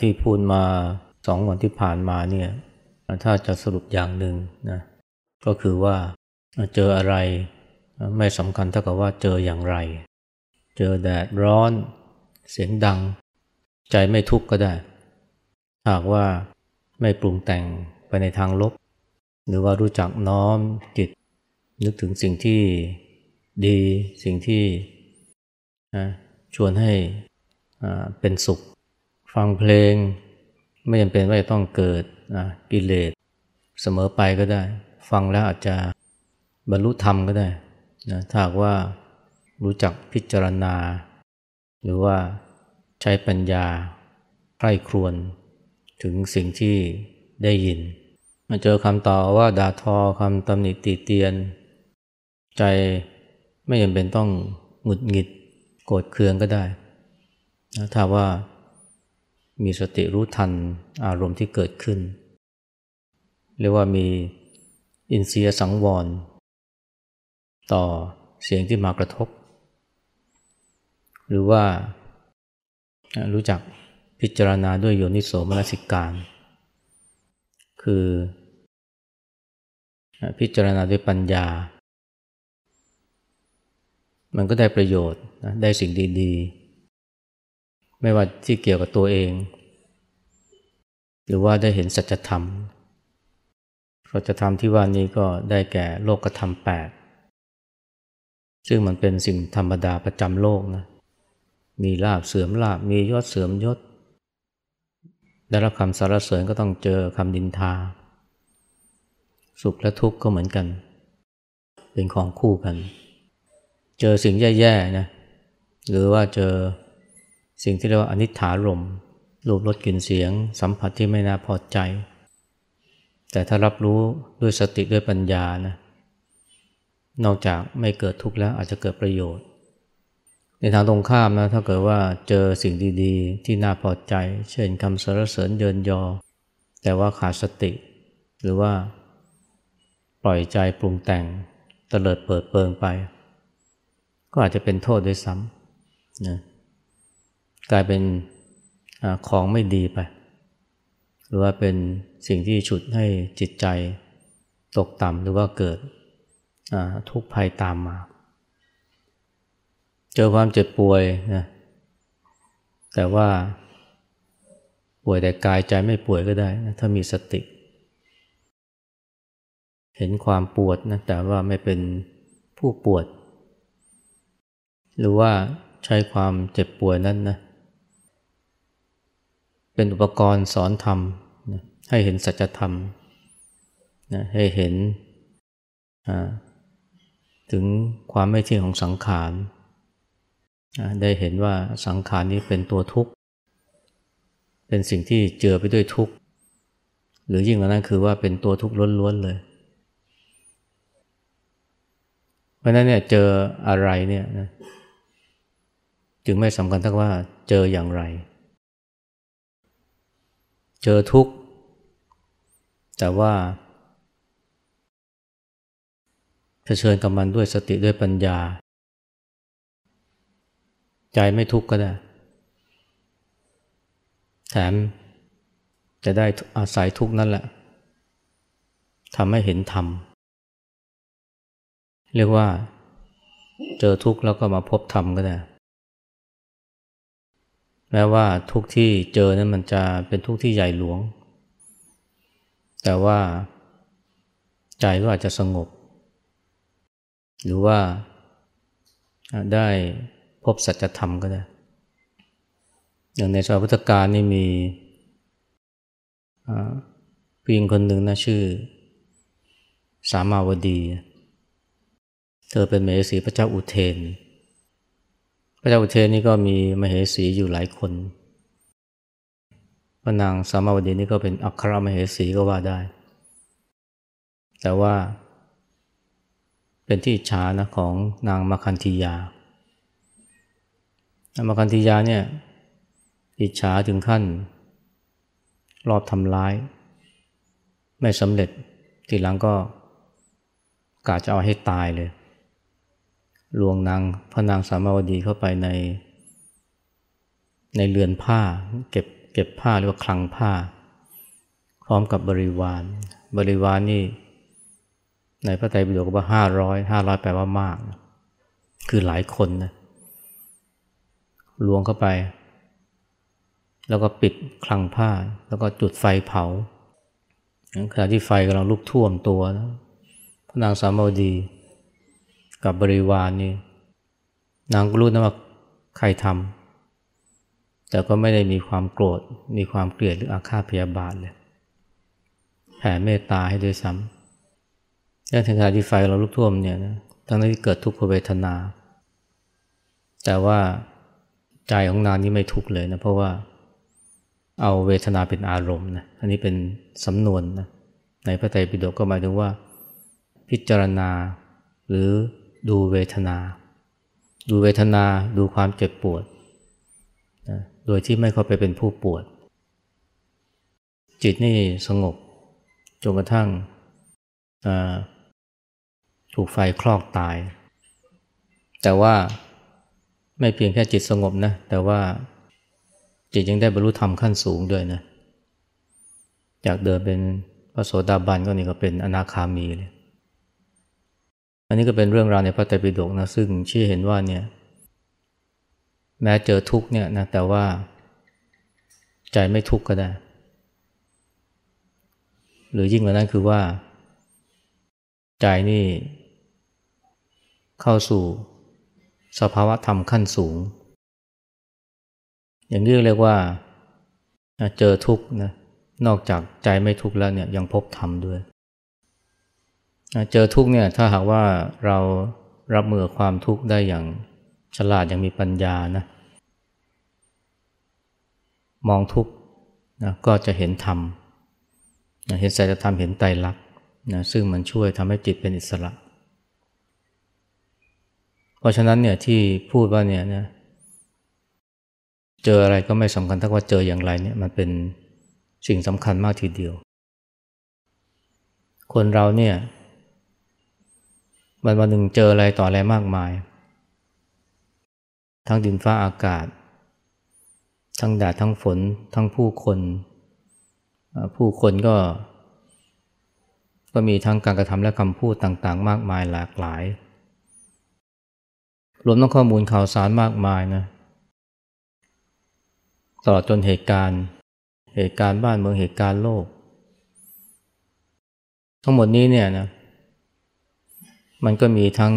ที่พูดมาสองวันที่ผ่านมาเนี่ยถ้าจะสรุปอย่างหนึ่งนะก็คือว่าเจออะไรไม่สำคัญเท่ากับว่าเจออย่างไร เจอแดดร้อน เสียงดัง ใจไม่ทุกข์ก็ได้ หากว่าไม่ปรุงแต่งไปในทางลบ หรือว่ารู้จักน้อมจิต นึกถึงสิ่งที่ดีสิ่งที่ชวนให้เป็นสุข ฟังเพลงไม่จำเป็นว่าจะต้องเกิดกิเลสเสมอไปก็ได้ ฟังแล้วอาจจะบรรลุธรรมก็ได้นะถ้าว่ารู้จักพิจารณา หรือว่าใช้ปัญญาใคร่ครวญถึงสิ่งที่ได้ยิน มาเจอคำต่อว่าด่าทอคำตำหนิตีเตียน ใจไม่จำเป็นต้องหงุดหงิดโกรธเคืองก็ได้นะถ้าว่า มีสติรู้ทันอารมณ์ที่เกิดขึ้น เรียกว่ามีอินทรียสังวร ต่อเสียงที่มากระทบ หรือว่ารู้จักพิจารณาด้วยโยนิโสมนสิการ คือพิจารณาด้วยปัญญา มันก็ได้ประโยชน์ได้สิ่งดี ๆ ไม่ว่าที่เกี่ยวกับตัวเอง หรือว่าได้เห็นสัจธรรมสัจธรรมที่ว่านี้ก็ได้แก่โลกธรรมแปดซึ่งมันเป็นสิ่งธรรมดาประจำโลกนะมีลาบเสื่อมลาบมียศเสื่อมยศ ได้รับคำสารเสริญก็ต้องเจอคำดินทา สุขและทุกข์ก็เหมือนกัน เป็นของคู่กัน เจอสิ่งแย่ๆนะหรือว่าเจอ สิ่งที่เรียกว่าอนิจฐารมรูปรสกลิ่นเสียง สัมผัสที่ไม่น่าพอใจ แต่ถ้ารับรู้ด้วยสติด้วยปัญญานะนอกจากไม่เกิดทุกข์แล้วอาจจะเกิดประโยชน์ ในทางตรงข้ามนะถ้าเกิดว่าเจอสิ่งดีๆ ที่น่าพอใจ เช่นคำสรรเสริญเยินยอ แต่ว่าขาดสติ หรือว่าปล่อยใจปรุงแต่งเตลิดเปิดเปิงไป ก็อาจจะเป็นโทษด้วยซ้ำนะ กลายเป็นอของไม่ดีไป หรือว่าเป็นสิ่งที่ฉุดให้จิตใจตกต่ำหรือว่าเกิดทุกข์ภัยตามมา เจอความเจ็บป่วยนะแต่ว่าป่วยแต่กายใจไม่ป่วยก็ได้นะถ้ามีสติ เห็นความปวดนะแต่ว่าไม่เป็นผู้ปวด หรือว่าใช้ความเจ็บป่วยนั้นนะ เป็นอุปกรณ์สอนธรรมให้เห็นสัจธรรมนะให้เห็นถึงความไม่เที่ยงของสังขารได้เห็นว่าสังขารนี้เป็นตัวทุกข์ เป็นสิ่งที่เจือไปด้วยทุกข์ หรือยิ่งกว่านั้นคือว่าเป็นตัวทุกข์ล้วนๆเลย เพราะนั้นเนี่ยเจออะไรเนี่ยนะจึงไม่สำคัญทั้งว่าเจออย่างไร เจอทุกข์ แต่ว่าเผชิญกับมันด้วยสติด้วยปัญญา ใจไม่ทุกข์ก็ได้ แถมจะได้อาศัยทุกข์นั่นแหละทำให้เห็นธรรม เรียกว่าเจอทุกข์แล้วก็มาพบธรรมก็ได้ แม้ว่าทุกที่เจอนั้นมันจะเป็นทุกที่ใหญ่หลวง แต่ว่าใจก็อาจจะสงบ หรือว่าได้พบสัจธรรมก็ได้ อย่างในสมัยพุทธกาลนี่มีผู้หญิงคนหนึ่งนะชื่อ สามาวดี เธอเป็นเมสีพระเจ้าอุเทน พระเจ้าอุเทนนี่ก็มีมเหสีอยู่หลายคนพระนางสามาวดีนี่ก็เป็นอัครมเหสีก็ว่าได้ แต่ว่า เป็นที่ฉานะของนางมาคันธียามาคันธียาเนี่ยอิจฉาถึงขั้น รอบทำร้าย ไม่สำเร็จ ทีหลังก็กาจะเอาให้ตายเลย ลวงนางพระนางสามาวดีเข้าไปใน ในเรือนผ้า เก็บเก็บผ้าหรือว่าคลังผ้า พร้อมกับบริวาร บริวารนี่ ในพระไตรปิฎกว่าห้าร้อยห้าร้อยแปลว่ามาก คือหลายคนนะลวงเข้าไป แล้วก็ปิดคลังผ้า แล้วก็จุดไฟเผาขณะที่ไฟกำลังลุกท่วมตัวนะพระนางสามาวดี กับบริวารนนี่นางก็รู้นะว่าใครทำแต่ก็ไม่ได้มีความโกรธ มีความเกลียดหรืออาฆาตพยาบาทเลยแผ่เมตตาให้ด้วยซ้ำและถึงขณะที่ไฟเราลุกท่วมเนี่ยนะทั้งที่เกิดทุกขเวทนา แต่ว่าใจของนางนี่ไม่ทุกข์เลยนะเพราะว่าเอาเวทนาเป็นอารมณ์นะอันนี้เป็นสำนวนนะในพระไตรปิฎกก็หมายถึงว่า พิจารณาหรือ ดูเวทนา ดูเวทนาดูความเจ็บปวดนะโดยที่ไม่เข้าไปเป็นผู้ปวด จิตนี่สงบจนกระทั่งถูกไฟคลอกตาย แต่ว่าไม่เพียงแค่จิตสงบนะ แต่ว่าจิตยังได้บรรลุธรรมขั้นสูงด้วยนะ จากเดิมเป็นพระโสดาบันก็นี่ก็เป็นอนาคามีเลย อันนี้ก็เป็นเรื่องราวในพระไตรปิฎกนะซึ่งชี้เห็นว่าเนี่ยแม้เจอทุกเนี่ยนะแต่ว่า ใจไม่ทุกข์ก็ได้ หรือยิ่งกว่านั้นคือว่า ใจนี่ เข้าสู่สภาวะธรรมขั้นสูง อย่างนี้เรียกว่าเจอทุกข์นะนอกจากใจไม่ทุกข์แล้วเนี่ยยังพบธรรมด้วย เจอทุกเนี่ยถ้าหากว่าเรารับมือความทุกข์ได้อย่างฉลาดอย่างมีปัญญานะมองทุกนะก็จะเห็นธรรมนะเห็นสัจธรรมเห็นไตรลักษณ์นะซึ่งมันช่วยทำให้จิตเป็นอิสระ เพราะฉะนั้นเนี่ยที่พูดว่าเนี่ยนะเจออะไรก็ไม่สำคัญถ้าว่าเจออย่างไรเนี่ยมันเป็นสิ่งสำคัญมากทีเดียว คนเราเนี่ย วันวันหนึ่งเจออะไรต่ออะไรมากมาย ทั้งดินฟ้าอากาศ ทั้งแดดทั้งฝน ทั้งผู้คน ผู้คนก็ ก็มีทั้งการกระทำและคำพูดต่างๆ มากมายหลากหลาย รวมทั้งข้อมูลข่าวสารมากมายนะตลอดจนเหตุการณ์ เหตุการณ์บ้านเมืองเหตุการณ์โลก ทั้งหมดนี้เนี่ยนะ มันก็มีทั้ง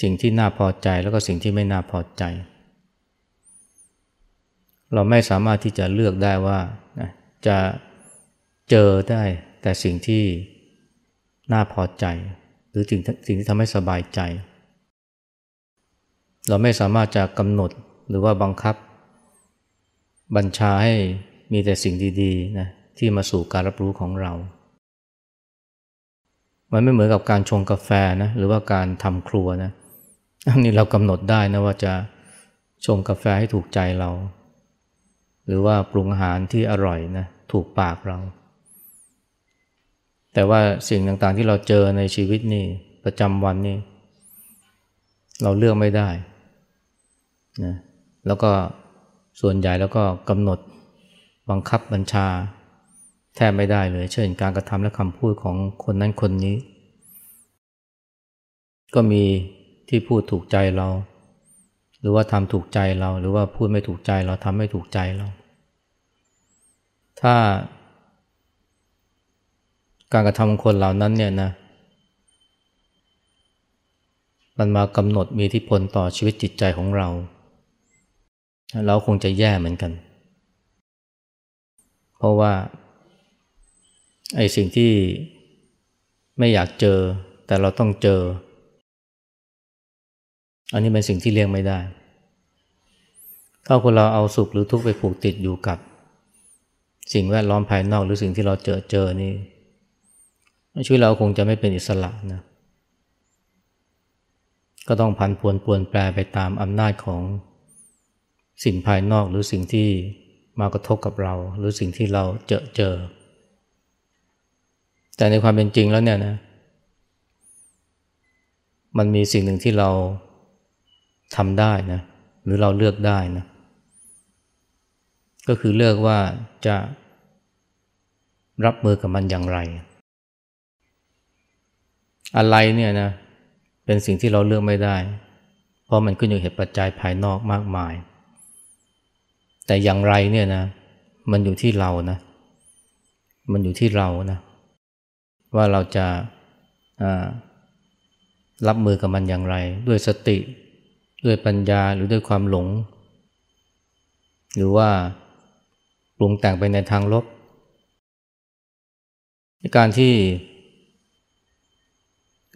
สิ่งที่น่าพอใจแล้วก็สิ่งที่ไม่น่าพอใจ เราไม่สามารถที่จะเลือกได้ว่าจะเจอได้แต่สิ่งที่น่าพอใจ หรือสิ่งสิ่งที่ทำให้สบายใจ เราไม่สามารถจะกำหนดหรือว่าบังคับ บัญชาให้มีแต่สิ่งดีๆนะที่มาสู่การรับรู้ของเรา มันไม่เหมือนกับการชงกาแฟนะหรือว่าการทำครัวนะอันนี้เรากำหนดได้นะว่าจะชงกาแฟให้ถูกใจเรา หรือว่าปรุงอาหารที่อร่อยนะถูกปากเรา แต่ว่าสิ่งต่างๆที่เราเจอในชีวิตนี่ประจำวันนี่เราเลือกไม่ได้นะแล้วก็ส่วนใหญ่แล้วก็กำหนดบังคับบัญชา แทบไม่ได้เลย เช่นการกระทำและคำพูดของคนนั้นคนนี้ ก็มีที่พูดถูกใจเรา หรือว่าทำถูกใจเรา หรือว่าพูดไม่ถูกใจเราทำไม่ถูกใจเรา ถ้า การกระทำของคนเหล่านั้นเนี่ยนะมันมากำหนดมีที่พลต่อชีวิตจิตใจของเรา เราคงจะแย่เหมือนกัน เพราะว่า ไอ้สิ่งที่ไม่อยากเจอ แต่เราต้องเจอ อันนี้เป็นสิ่งที่เลี่ยงไม่ได้ ถ้าคนเราเอาสุขหรือทุกข์ไปผูกติดอยู่กับ สิ่งแวดล้อมภายนอกหรือสิ่งที่เราเจอเจอนี่ชีวิตเราคงจะไม่เป็นอิสระนะก็ต้องพันพวนปวนแปรไปตามอำนาจของสิ่งภายนอกหรือสิ่งที่มากระทบกับเรา หรือสิ่งที่เราเจอเจอ แต่ในความเป็นจริงแล้วเนี่ยนะ มันมีสิ่งหนึ่งที่เราทำได้นะ หรือเราเลือกได้นะ ก็คือเลือกว่าจะรับมือกับมันอย่างไร อะไรเนี่ยนะ เป็นสิ่งที่เราเลือกไม่ได้ เพราะมันขึ้นอยู่เหตุปัจจัยภายนอกมากมาย แต่อย่างไรเนี่ยนะ มันอยู่ที่เรานะ มันอยู่ที่เรานะ ว่าเราจะรับมือกับมันอย่างไร ด้วยสติ ด้วยปัญญาหรือด้วยความหลง หรือว่าปรุงแต่งไปในทางลบ การที่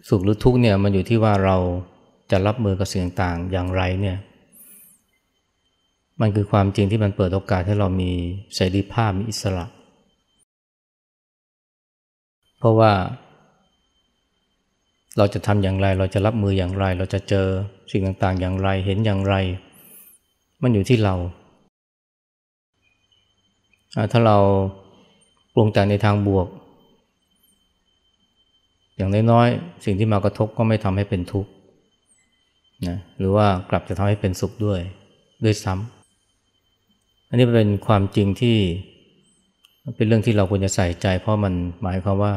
สุขหรือทุกข์เนี่ยมันอยู่ที่ว่าเราจะรับมือกับสิ่งต่างอย่างไรเนี่ยมันคือความจริงที่มันเปิดโอกาสให้เรามีเสรีภาพมีอิสระ ราะว่า เราจะทำอย่างไร เราจะรับมืออย่างไร เราจะเจอสิ่งต่างๆ อย่างไรเห็นอย่างไร มันอยู่ที่เรา ถ้าเราปรุงแต่งในทางบวก อย่างน้อยๆ สิ่งที่มากระทบก็ไม่ทำให้เป็นทุกข์นะหรือว่ากลับจะทำให้เป็นสุขด้วยด้วยซ้ำอันนี้เป็นความจริงที่เป็นเรื่องที่เราควรจะใส่ใจ เพราะมันหมายความว่า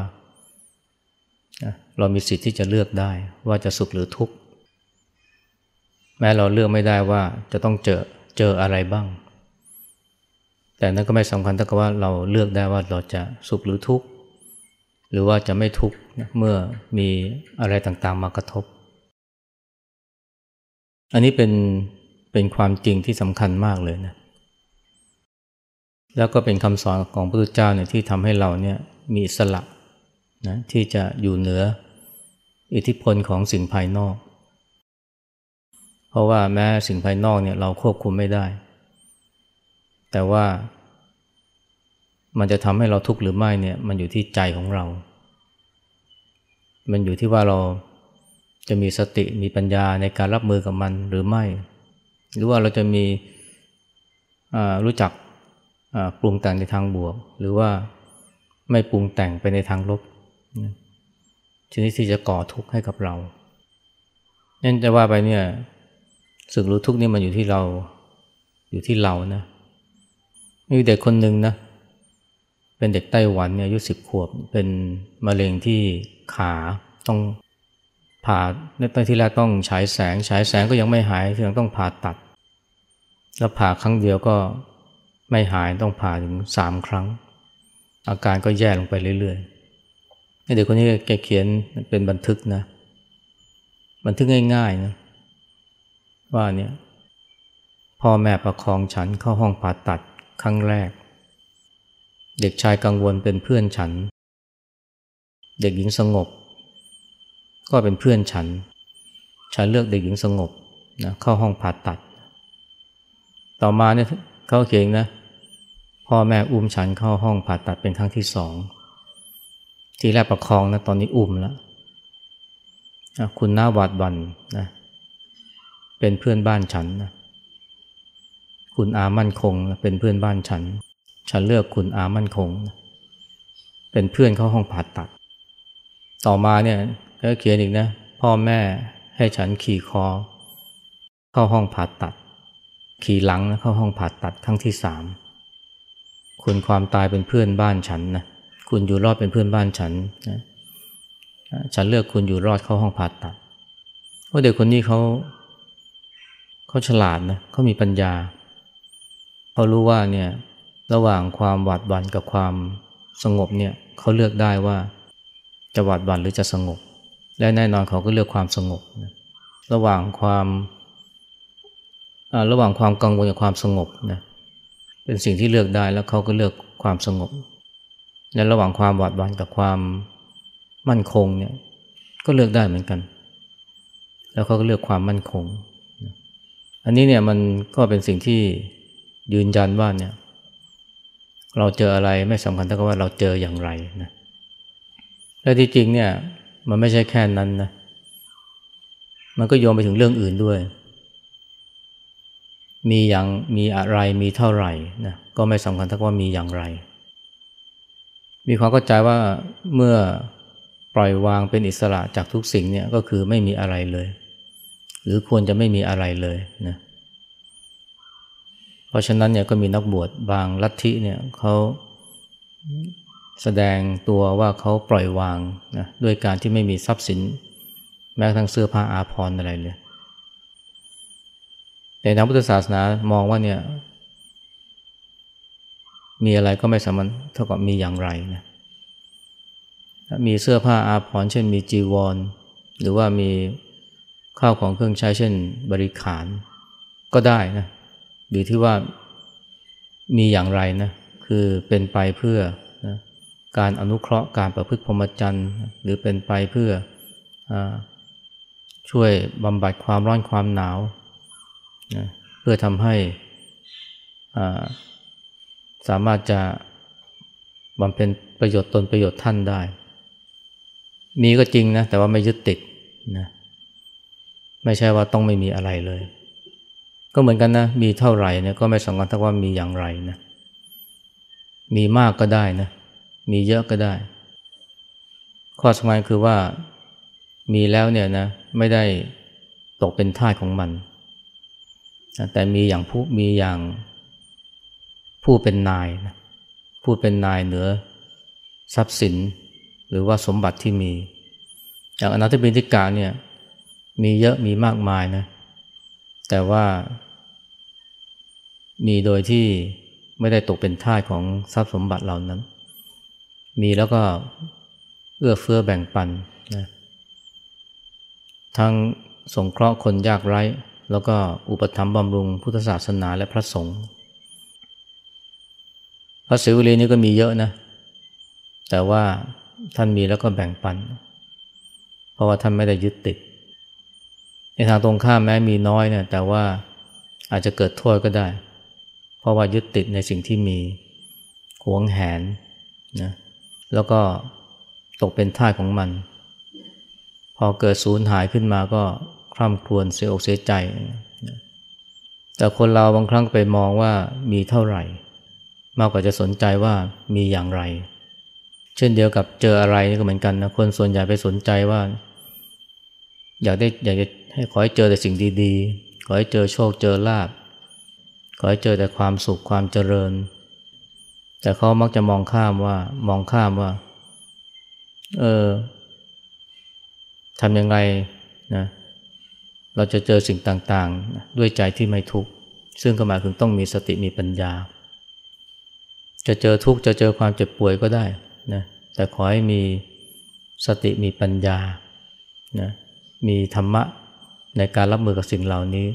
เรามีสิทธิ์ที่จะเลือกได้ว่าจะสุขหรือทุกข์ แม้เราเลือกไม่ได้ว่าจะต้องเจอเจออะไรบ้าง แต่นั้นก็ไม่สำคัญถ้ากับว่าเราเลือกได้ว่าเราจะสุขหรือทุกข์ หรือว่าจะไม่ทุกข์เมื่อมีอะไรต่างๆ มากระทบ อันนี้เป็นเป็นความจริงที่สำคัญมากเลยนะ แล้วก็เป็นคำสอนของพระพุทธเจ้าเนี่ยที่ทำให้เราเนี่ยมีสละนะที่จะอยู่เหนือ อิทธิพลของสิ่งภายนอก เพราะว่าแม้สิ่งภายนอกเนี่ยเราควบคุมไม่ได้ แต่ว่า มันจะทำให้เราทุกข์หรือไม่เนี่ยมันอยู่ที่ใจของเรา มันอยู่ที่ว่าเราจะมีสติมีปัญญาในการรับมือกับมันหรือไม่ หรือว่าเราจะมีรู้จักปรุงแต่งในทางบวก หรือว่าไม่ปรุงแต่งไปในทางลบ ชนิดที่จะก่อทุกข์ให้กับเรานั่นจะว่าไปเนี่ยสึกรู้ทุกข์นี่มันอยู่ที่เราอยู่ที่เรานะมีเด็กคนหนึ่งนะ เป็นเด็กไต้หวันเนี่ยอายุสิบขวบ เป็นมะเร็งที่ขาต้องผ่าในตอนที่แรกต้องฉายแสงฉายแสงก็ยังไม่หายยังต้องผ่าตัด แล้วผ่าครั้งเดียวก็ไม่หายต้องผ่าถึงสามครั้ง อาการก็แย่ลงไปเรื่อยๆ เด็กคนนี้แกเขียนเป็นบันทึกนะ บันทึกง่ายๆนะว่าเนี่ยพ่อแม่ประคองฉันเข้าห้องผ่าตัดครั้งแรก เด็กชายกังวลเป็นเพื่อนฉัน เด็กหญิงสงบ ก็เป็นเพื่อนฉัน ฉันเลือกเด็กหญิงสงบนะเข้าห้องผ่าตัด ต่อมาเนี่ยเขาเขียนนะ พ่อแม่อุ้มฉันเข้าห้องผ่าตัดเป็นครั้งที่สอง ทีแรกประคองนะตอนนี้อุ้มแล้วคุณน้าหวาดวันนะเป็นเพื่อนบ้านฉันนะคุณอามั่นคงเป็นเพื่อนบ้านฉัน ฉันเลือกคุณอามั่นคงเป็นเพื่อนเข้าห้องผ่าตัด ต่อมาเนี่ยก็เขียนอีกนะ พ่อแม่ให้ฉันขี่คอ เข้าห้องผ่าตัด ขี่หลังนะเข้าห้องผ่าตัดครั้งที่สามคุณความตายเป็นเพื่อนบ้านฉันนะ คุณอยู่รอดเป็นเพื่อนบ้านฉันนะฉันเลือกคุณอยู่รอดเข้าห้องผ่าตัดว่าเด็กคนนี้เขาเขาฉลาดนะเขามีปัญญาเขารู้ว่าเนี่ยระหว่างความหวาดหวั่นกับความสงบเนี่ยเขาเลือกได้ว่าจะหวาดหวั่นหรือจะสงบ และแน่นอนเขาก็เลือกความสงบนะระหว่างความระหว่างความกังวลกับความสงบนะเป็นสิ่งที่เลือกได้แล้วเขาก็เลือกความสงบ และระหว่างความหวาดหวั่นกับความมั่นคงเนี่ยก็เลือกได้เหมือนกัน แล้วเขาก็เลือกความมั่นคง อันนี้เนี่ยมันก็เป็นสิ่งที่ยืนยันว่าเนี่ยเราเจออะไรไม่สำคัญเท่ากับว่าเราเจออย่างไรนะและที่จริงเนี่ยมันไม่ใช่แค่นั้นนะมันก็โยงไปถึงเรื่องอื่นด้วย มีอย่างมีอะไรมีเท่าไหร่นะก็ไม่สำคัญเท่ากับว่ามีอย่างไร มีความเข้าใจว่าเมื่อปล่อยวางเป็นอิสระจากทุกสิ่งเนี่ยก็คือไม่มีอะไรเลย หรือควรจะไม่มีอะไรเลยนะเพราะฉะนั้นเนี่ยก็มีนักบวชบางลัทธิเนี่ยเขาแสดงตัวว่าเขาปล่อยวางนะด้วยการที่ไม่มีทรัพย์สิน แม้กระทั่งเสื้อผ้าอาภรณ์อะไรเลยแต่ทางพุทธศาสนามองว่าเนี่ย มีอะไรก็ไม่สามารถเท่ากับมีอย่างไรนะมีเสื้อผ้าอาภรณ์เช่นมีจีวร หรือว่ามีข้าวของเครื่องใช้เช่นบริขารก็ได้นะอยู่ที่ว่ามีอย่างไรนะคือเป็นไปเพื่อนะการอนุเคราะห์การประพฤติพรหมจรรย์ หรือเป็นไปเพื่ออช่วยบำบัดความร้อนความหนาวนะเพื่อทำให้ สามารถจะบำเพ็ญประโยชน์ตนประโยชน์ท่านได้ มีก็จริงนะ แต่ว่าไม่ยึดติดนะไม่ใช่ว่าต้องไม่มีอะไรเลย ก็เหมือนกันนะ มีเท่าไหร่เนี่ยก็ไม่สำคัญถ้าว่ามีอย่างไรนะมีมากก็ได้นะ มีเยอะก็ได้ ข้อสำคัญคือว่ามีแล้วเนี่ยนะไม่ได้ตกเป็นท่าของมัน แต่มีอย่างผู้มีอย่าง ผู้เป็นนายนะผู้เป็นนายเหนือทรัพย์สิน หรือว่าสมบัติที่มี อย่างอนาถบินทิกาเนี่ยมีเยอะมีมากมายนะแต่ว่า มีโดยที่ไม่ได้ตกเป็นท่าของทรัพย์สมบัติเหล่านั้น มีแล้วก็เอื้อเฟื้อแบ่งปันนะทั้งสงเคราะห์คนยากไร้ แล้วก็อุปถัมภ์บำรุงพุทธศาสนาและพระสงฆ์ พระศิวลีนี่ก็มีเยอะนะ แต่ว่าท่านมีแล้วก็แบ่งปัน เพราะว่าท่านไม่ได้ยึดติด ในทางตรงข้ามแม้มีน้อยเนี่ยแต่ว่าอาจจะเกิดโทษก็ได้ เพราะว่ายึดติดในสิ่งที่มีหวงแหนนะแล้วก็ตกเป็นท่าของมัน พอเกิดสูญหายขึ้นมาก็คร่ำครวญเสียอกเสียใจ แต่คนเราบางครั้งไปมองว่ามีเท่าไหร่ มากกว่าจะสนใจว่ามีอย่างไร เช่นเดียวกับเจออะไรนี่ก็เหมือนกันนะคนส่วนใหญ่ไปสนใจว่า อยากได้อยากจะให้ขอให้เจอแต่สิ่งดีๆ ขอให้เจอโชคเจอลาบขอให้เจอแต่ความสุขความเจริญ แต่เขามักจะมองข้ามว่ามองข้ามว่า เออทำยังไงนะเราจะเจอสิ่งต่างๆ ด้วยใจที่ไม่ทุกข์ซึ่งก็หมายถึงต้องมีสติมีปัญญา จะเจอทุกข์จะเจอความเจ็บป่วยก็ได้นะแต่ขอให้มีสติมีปัญญานะมีธรรมะในการรับมือกับสิ่งเหล่านี้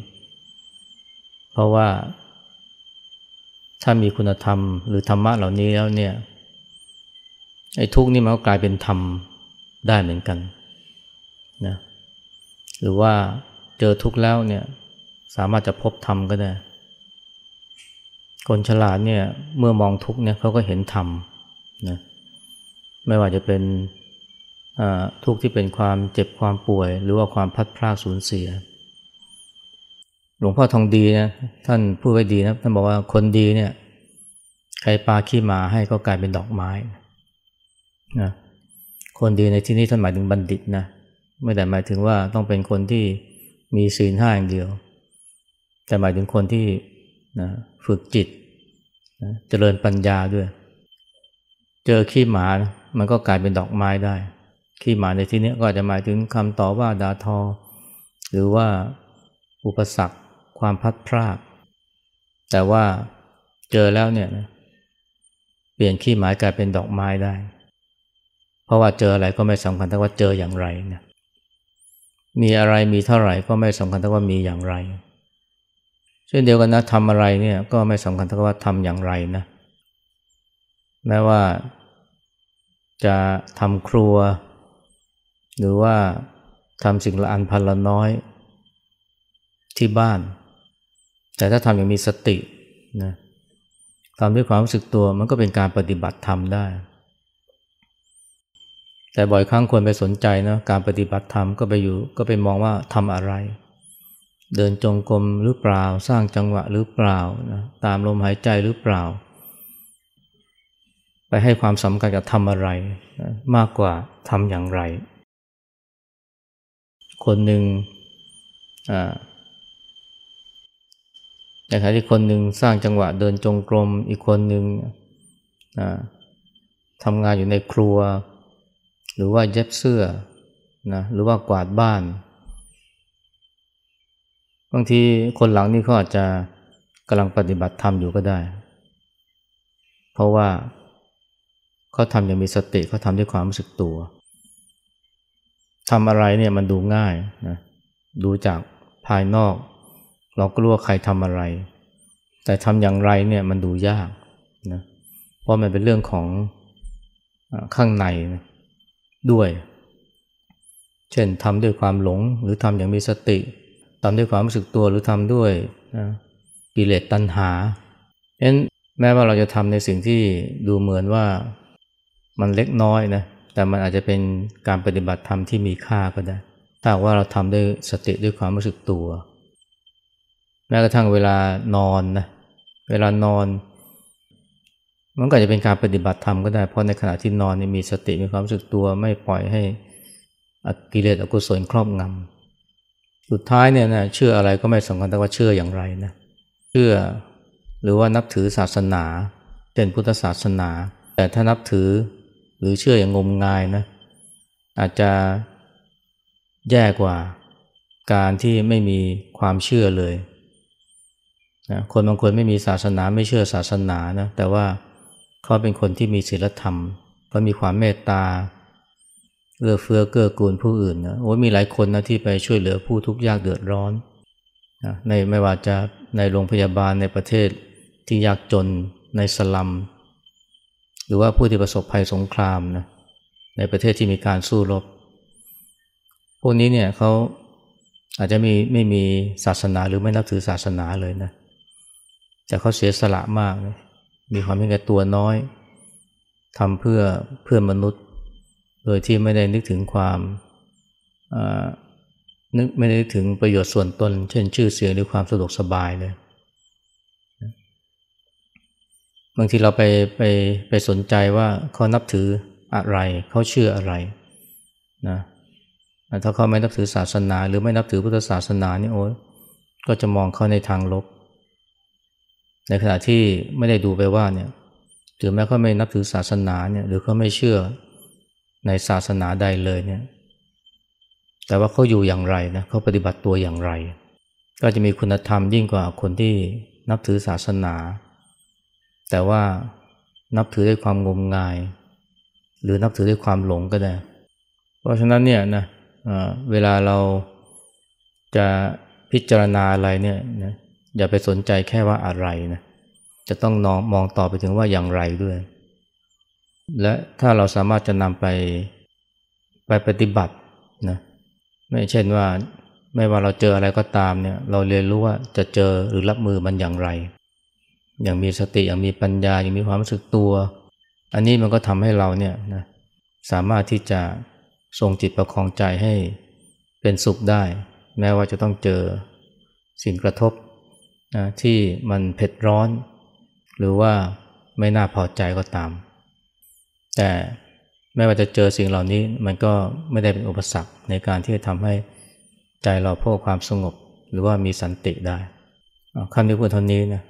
เพราะว่า ถ้ามีคุณธรรมหรือธรรมะเหล่านี้แล้วเนี่ยไอ้ทุกข์นี่มันก็กลายเป็นธรรมได้เหมือนกันนะหรือว่าเจอทุกข์แล้วเนี่ยสามารถจะพบธรรมก็ได้ คนฉลาดเนี่ยเมื่อมองทุกเนี่ยเขาก็เห็นธรรมนะไม่ว่าจะเป็นทุกที่เป็นความเจ็บความป่วย หรือว่าความพัดพลาดสูญเสีย หลวงพ่อทองดีนะท่านพูดไว้ดีนะท่านบอกว่าคนดีเนี่ยใครปาขี้หมาให้ก็กลายเป็นดอกไม้นะคนดีในที่นี้ท่านหมายถึงบัณฑิตนะไม่ได้หมายถึงว่าต้องเป็นคนที่มีศีลห้าอย่างเดียว แต่หมายถึงคนที่ นะฝึกจิตนะเจริญปัญญาด้วย เจอขี้หมามันก็กลายเป็นดอกไม้ได้ ขี้หมาในที่นี้ก็จะหมายถึงคำต่อว่าดาทอ หรือว่าอุปสรรคความพัดพราก แต่ว่าเจอแล้วเนี่ยนะเปลี่ยนขี้หมายกลายเป็นดอกไม้ได้ เพราะว่าเจออะไรก็ไม่สำคัญแต่ว่าเจออย่างไรเนี่ยมีอะไรมีเท่าไหร่ก็ไม่สำคัญเท่ว่ามีอย่างไร เช่นเดียวกันนะทำอะไรเนี่ยก็ไม่สำคัญเท่าว่าทำอย่างไรนะแม้ว่าจะทำครัว หรือว่าทำสิ่งละอันพันละน้อยที่บ้าน แต่ถ้าทำอย่างมีสตินะทำด้วยความรู้สึกตัวมันก็เป็นการปฏิบัติธรรมได้ แต่บ่อยครั้งคนไปสนใจนะการปฏิบัติธรรมก็ไปอยู่ก็ไปมองว่าทำอะไร เดินจงกรมหรือเปล่า สร้างจังหวะหรือเปล่านะตามลมหายใจหรือเปล่า ไปให้ความสำคัญกับทำอะไรนะมากกว่าทำอย่างไร คนหนึ่งในขณะที่คนหนึ่งสร้างจังหวะเดินจงกรมอีกคนหนึ่งทำงานอยู่ในครัว หรือว่าเย็บเสื้อนะหรือว่ากวาดบ้าน บางทีคนหลังนี่เขาอาจจะกำลังปฏิบัติธรรมอยู่ก็ได้ เพราะว่าเขาทำอย่างมีสติเขาทำด้วยความรู้สึกตัวทำอะไรเนี่ยมันดูง่ายนะดูจากภายนอก เราก็รู้ว่าใครทำอะไร แต่ทำอย่างไรเนี่ยมันดูยากนะเพราะมันเป็นเรื่องของข้างในนะด้วย เช่นทำด้วยความหลงหรือทำอย่างมีสติ ทำด้วยความรู้สึกตัวหรือทำด้วยนะกิเลสตัณหาเพราะฉะนั้นแม้ว่าเราจะทำในสิ่งที่ดูเหมือนว่ามันเล็กน้อยนะแต่มันอาจจะเป็นการปฏิบัติธรรมที่มีค่าก็ได้ ถ้าว่าเราทำด้วยสติด้วยความรู้สึกตัว แม้กระทั่งเวลานอนนะเวลานอน มันก็จะเป็นการปฏิบัติธรรมก็ได้ เพราะในขณะที่นอนมีสติมีความรู้สึกตัวไม่ปล่อยให้อกิเลสอกุศลครอบงำ สุดท้ายเนี่ยนะเชื่ออะไรก็ไม่สำคัญแต่ว่าเชื่ออย่างไรนะเชื่อหรือว่านับถือศาสนาเช่นพุทธศาสนา แต่ถ้านับถือหรือเชื่ออย่างงมงายนะอาจจะแย่กว่าการที่ไม่มีความเชื่อเลยนะคนบางคนไม่มีศาสนาไม่เชื่อศาสนานะแต่ว่าเขาเป็นคนที่มีศีลธรรมเขามีความเมตตา เอื้อเฟื้อเกื้อกูลผู้อื่นนะโอ้มีหลายคนนะที่ไปช่วยเหลือผู้ทุกข์ยากเดือดร้อนนะในไม่ว่าจะในโรงพยาบาลในประเทศที่ยากจนในสลัม หรือว่าผู้ที่ประสบภัยสงครามนะในประเทศที่มีการสู้รบ พวกนี้เนี่ยเขาอาจจะมีไม่มีศาสนาหรือไม่นับถือศาสนาเลยนะแต่เขาเสียสละมากนะมีความเป็นแก่ตัวน้อยทำเพื่อเพื่อนมนุษย์ โดยที่ไม่ได้นึกถึงความนึกไม่ได้นึกถึงประโยชน์ส่วนตน เช่นชื่อเสียงหรือความสะดวกสบายเลย บางทีเราไปไปไปสนใจว่าเขานับถืออะไร เขาเชื่ออะไรนะถ้าเขาไม่นับถือศาสนา หรือไม่นับถือพุทธศาสนานี่โอ้ก็จะมองเขาในทางลบ ในขณะที่ไม่ได้ดูไปว่าเนี่ยถึงแม้เขาไม่นับถือศาสนาเนี่ยหรือเขาไม่เชื่อ ในศาสนาใดเลยเนี่ย แต่ว่าเขาอยู่อย่างไรนะเขาปฏิบัติตัวอย่างไร ก็จะมีคุณธรรมยิ่งกว่าคนที่นับถือศาสนา แต่ว่านับถือด้วยความงมงาย หรือนับถือด้วยความหลงก็ได้ เพราะฉะนั้นเนี่ยนะเวลาเราจะพิจารณาอะไรเนี่ยนะอย่าไปสนใจแค่ว่าอะไรนะจะต้องนองมองต่อไปถึงว่าอย่างไรด้วย และถ้าเราสามารถจะนำไปไปปฏิบัตินะไม่เช่นว่าไม่ว่าเราเจออะไรก็ตามเนี่ยเราเรียนรู้ว่าจะเจอหรือรับมือมันอย่างไร อย่างมีสติอย่างมีปัญญาอย่างมีความรู้สึกตัว อันนี้มันก็ทำให้เราเนี่ยนะสามารถที่จะทรงจิตประคองใจให้เป็นสุขได้ แม้ว่าจะต้องเจอสิ่งกระทบนะที่มันเผ็ดร้อน หรือว่าไม่น่าพอใจก็ตาม แต่แม้ว่าจะเจอสิ่งเหล่านี้มันก็ไม่ได้เป็นอุปสรรคในการที่จะทำให้ใจเราพบความสงบ หรือว่ามีสันติได้ขั้นี้พูดเท่านี้นะ